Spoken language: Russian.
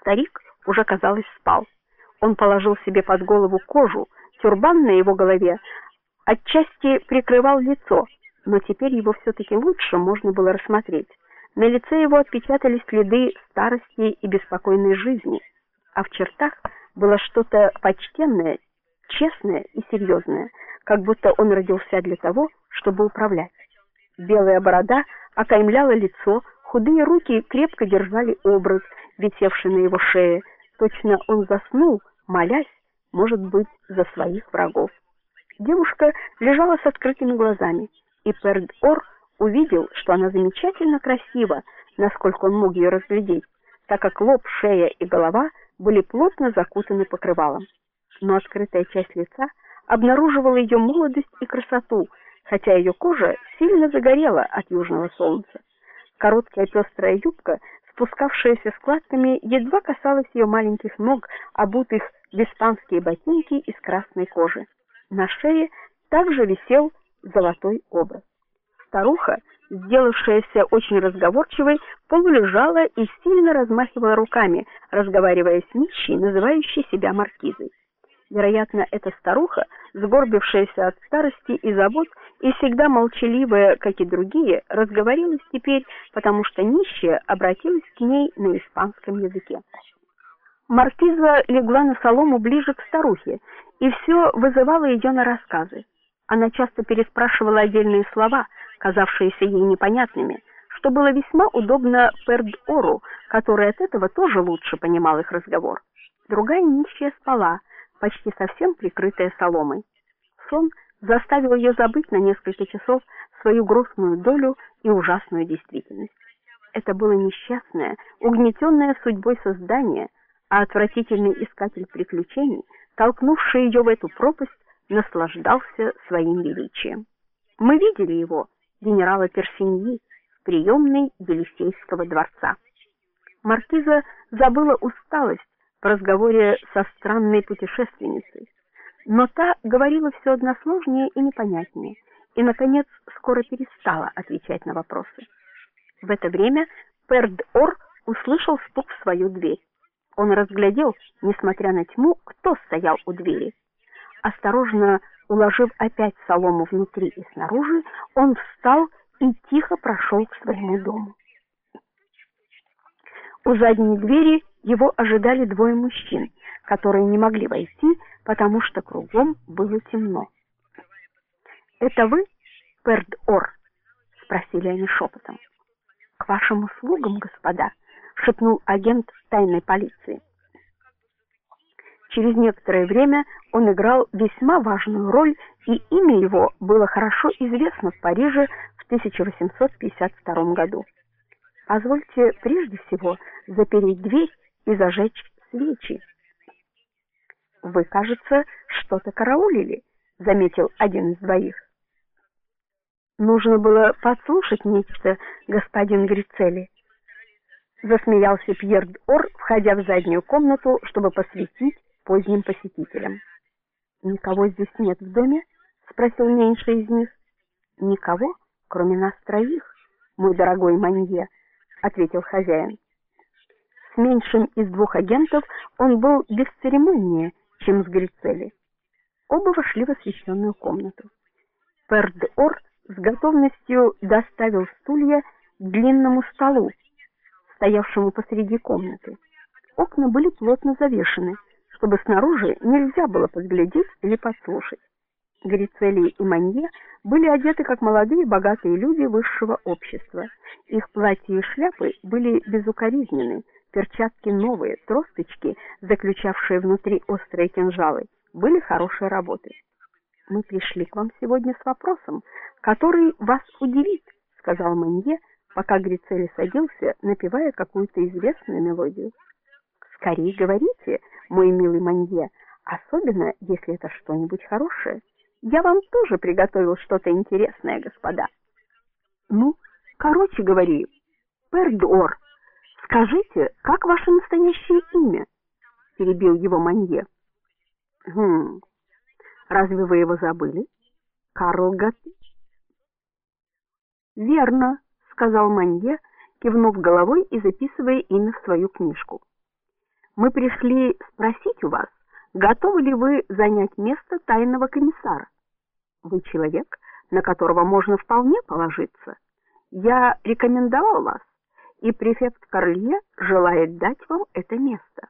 Старик уже, казалось, спал. Он положил себе под голову кожу, тюрбан на его голове отчасти прикрывал лицо, но теперь его все таки лучше можно было рассмотреть. На лице его отпечатались следы старости и беспокойной жизни, а в чертах было что-то почтенное, честное и серьезное, как будто он родился для того, чтобы управлять. Белая борода окаймляла лицо, худые руки крепко держали образ, висевший на его шее. Точно он заснул, молясь, может быть, за своих врагов. Девушка лежала с открытыми глазами, и Перд-Ор увидел, что она замечательно красива, насколько он мог ее разглядеть, так как лоб, шея и голова были плотно закутаны покрывалом. Но открытая часть лица обнаруживала ее молодость и красоту, хотя ее кожа сильно загорела от южного солнца. Короткая пестрая юбка, спускавшаяся складками, едва касалась ее маленьких ног, обутых в испанские ботинки из красной кожи. На шее также висел золотой образ. Старуха, сделавшаяся очень разговорчивой, полулежала и сильно размахивала руками, разговаривая с нищей, называющей себя маркизой. Вероятно, эта старуха, сгорбившаяся от старости и забот и всегда молчаливая, как и другие, разговорилась теперь, потому что нищая обратилась к ней на испанском языке. Маркиза легла на солому ближе к старухе, и все вызывало ее на рассказы. Она часто переспрашивала отдельные слова, казавшиеся ей непонятными, что было весьма удобно Перд-Ору, который от этого тоже лучше понимал их разговор. Другая нищая спала, почти совсем прикрытая соломой. Сон заставил ее забыть на несколько часов свою грустную долю и ужасную действительность. Это было несчастное, угнетенное судьбой создание, а отвратительный искатель приключений, толкнувший ее в эту пропасть, наслаждался своим величием. Мы видели его генерала Персиньи в приемной Елисейского дворца. Маркиза забыла усталость в разговоре со странной путешественницей, но та говорила все односложнее и непонятнее, и наконец скоро перестала отвечать на вопросы. В это время Перд-Ор услышал стук в свою дверь. Он разглядел, несмотря на тьму, кто стоял у двери. Осторожно уложив опять солому внутри и снаружи, он встал и тихо прошел к своему дому. У задней двери его ожидали двое мужчин, которые не могли войти, потому что кругом было темно. "Это вы, Перд-Ор?" спросили они шепотом. "К вашим услугам, господа", шепнул агент тайной полиции. Через некоторое время он играл весьма важную роль, и имя его было хорошо известно в Париже в 1852 году. Позвольте прежде всего запереть дверь и зажечь свечи. Вы, кажется, что-то караулили, заметил один из двоих. Нужно было подслушать нечто, господин Грицели. Засмеялся Пьер Д'Ор, входя в заднюю комнату, чтобы посветить поздним посетителям. Никого здесь нет в доме? спросил меньший из них. Никого, кроме нас троих, мой дорогой Манье, ответил хозяин. С меньшим из двух агентов он был бесцеремоннее, чем с Грицели. Оба вошли в освещенную комнату. Перд-Ор с готовностью доставил стулья к длинному столу, стоявшему посреди комнаты. Окна были плотно завешены чтобы снаружи нельзя было подглядеть или подслушать. Грицели и Манье были одеты как молодые богатые люди высшего общества. Их платья и шляпы были безукоризненны, перчатки новые, тросточки, заключавшие внутри острые кинжалы, были хорошей работы. Мы пришли к вам сегодня с вопросом, который вас удивит, сказал Манье, пока Грицели садился, напевая какую-то известную мелодию. Скорее говорите, мой милый Манье, особенно если это что-нибудь хорошее. Я вам тоже приготовил что-то интересное, господа. Ну, короче говори, Пердор. Скажите, как ваше настоящее имя? перебил его Манье. Хм. Разве вы его забыли? Карл Гатти. Верно, сказал Манье, кивнув головой и записывая имя в свою книжку. Мы пришли спросить у вас, готовы ли вы занять место тайного комиссара. Вы человек, на которого можно вполне положиться. Я рекомендовал вас, и префект Карле желает дать вам это место.